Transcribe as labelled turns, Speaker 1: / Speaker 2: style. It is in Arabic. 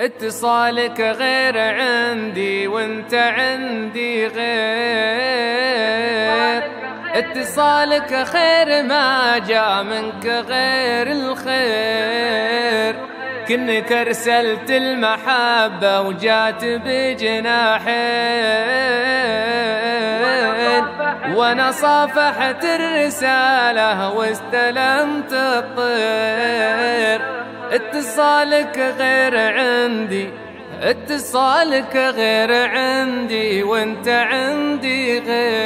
Speaker 1: اتصالك غير عندي وانت عندي غير. اتصالك خير ما جاء منك غير الخير. كنك ارسلت المحبة وجات بجناحين وأنا صافحت الرسالة واستلمت الطير. اتصالك غير عندي اتصالك غير عندي وانت عندي غير.